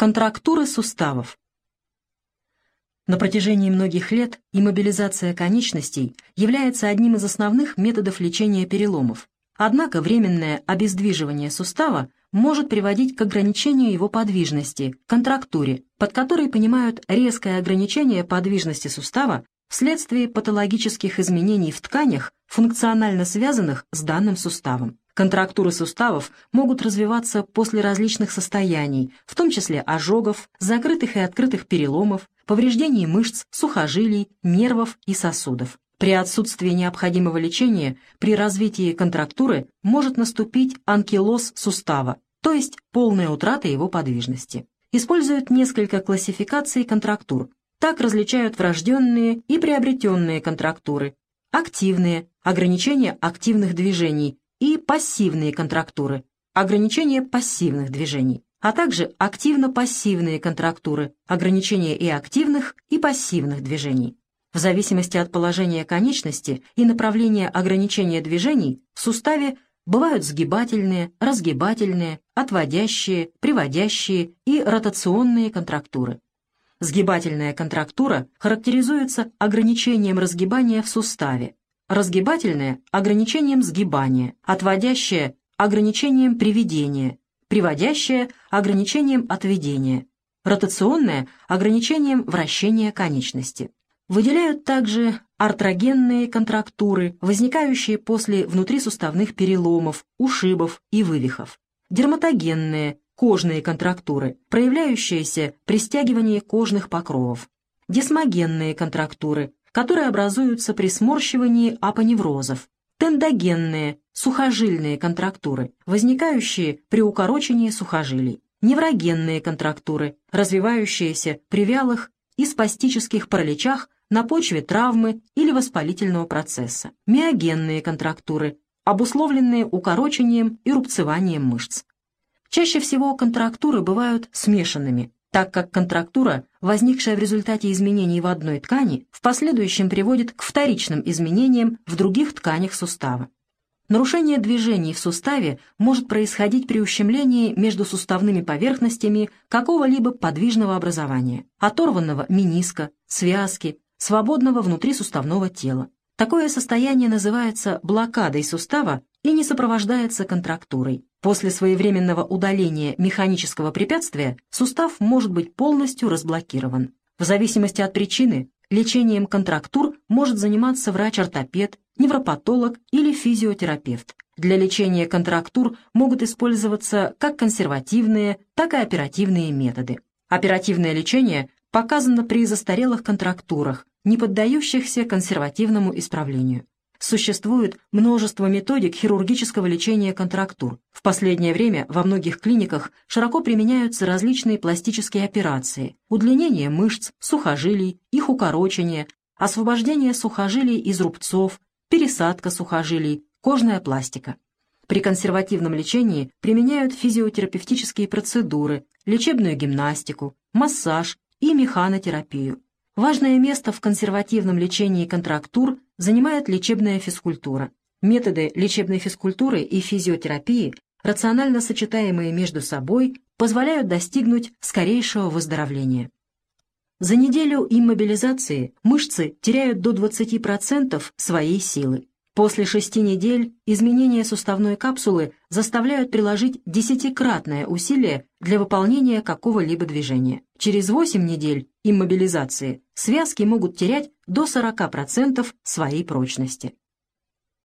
Контрактуры суставов. На протяжении многих лет иммобилизация конечностей является одним из основных методов лечения переломов. Однако временное обездвиживание сустава может приводить к ограничению его подвижности, контрактуре, под которой понимают резкое ограничение подвижности сустава вследствие патологических изменений в тканях, функционально связанных с данным суставом. Контрактуры суставов могут развиваться после различных состояний, в том числе ожогов, закрытых и открытых переломов, повреждений мышц, сухожилий, нервов и сосудов. При отсутствии необходимого лечения при развитии контрактуры может наступить анкилоз сустава, то есть полная утрата его подвижности. Используют несколько классификаций контрактур. Так различают врожденные и приобретенные контрактуры, активные, ограничения активных движений, и пассивные контрактуры, ограничение пассивных движений, а также активно-пассивные контрактуры, ограничение и активных, и пассивных движений. В зависимости от положения конечности и направления ограничения движений в суставе бывают сгибательные, разгибательные, отводящие, приводящие и ротационные контрактуры. Сгибательная контрактура характеризуется ограничением разгибания в суставе, разгибательное – ограничением сгибания, отводящее – ограничением приведения, приводящее – ограничением отведения, ротационное – ограничением вращения конечности. Выделяют также артрогенные контрактуры, возникающие после внутрисуставных переломов, ушибов и вывихов, дерматогенные – кожные контрактуры, проявляющиеся при стягивании кожных покровов, десмогенные контрактуры, которые образуются при сморщивании апоневрозов, тендогенные, сухожильные контрактуры, возникающие при укорочении сухожилий, неврогенные контрактуры, развивающиеся при вялых и спастических параличах на почве травмы или воспалительного процесса, миогенные контрактуры, обусловленные укорочением и рубцеванием мышц. Чаще всего контрактуры бывают смешанными, так как контрактура, возникшая в результате изменений в одной ткани, в последующем приводит к вторичным изменениям в других тканях сустава. Нарушение движений в суставе может происходить при ущемлении между суставными поверхностями какого-либо подвижного образования, оторванного мениска, связки, свободного внутрисуставного тела. Такое состояние называется блокадой сустава и не сопровождается контрактурой. После своевременного удаления механического препятствия сустав может быть полностью разблокирован. В зависимости от причины, лечением контрактур может заниматься врач-ортопед, невропатолог или физиотерапевт. Для лечения контрактур могут использоваться как консервативные, так и оперативные методы. Оперативное лечение показано при застарелых контрактурах, не поддающихся консервативному исправлению. Существует множество методик хирургического лечения контрактур. В последнее время во многих клиниках широко применяются различные пластические операции, удлинение мышц, сухожилий, их укорочение, освобождение сухожилий из рубцов, пересадка сухожилий, кожная пластика. При консервативном лечении применяют физиотерапевтические процедуры, лечебную гимнастику, массаж и механотерапию. Важное место в консервативном лечении контрактур занимает лечебная физкультура. Методы лечебной физкультуры и физиотерапии, рационально сочетаемые между собой, позволяют достигнуть скорейшего выздоровления. За неделю иммобилизации мышцы теряют до 20% своей силы. После шести недель изменения суставной капсулы заставляют приложить десятикратное усилие для выполнения какого-либо движения. Через 8 недель иммобилизации связки могут терять до 40% своей прочности.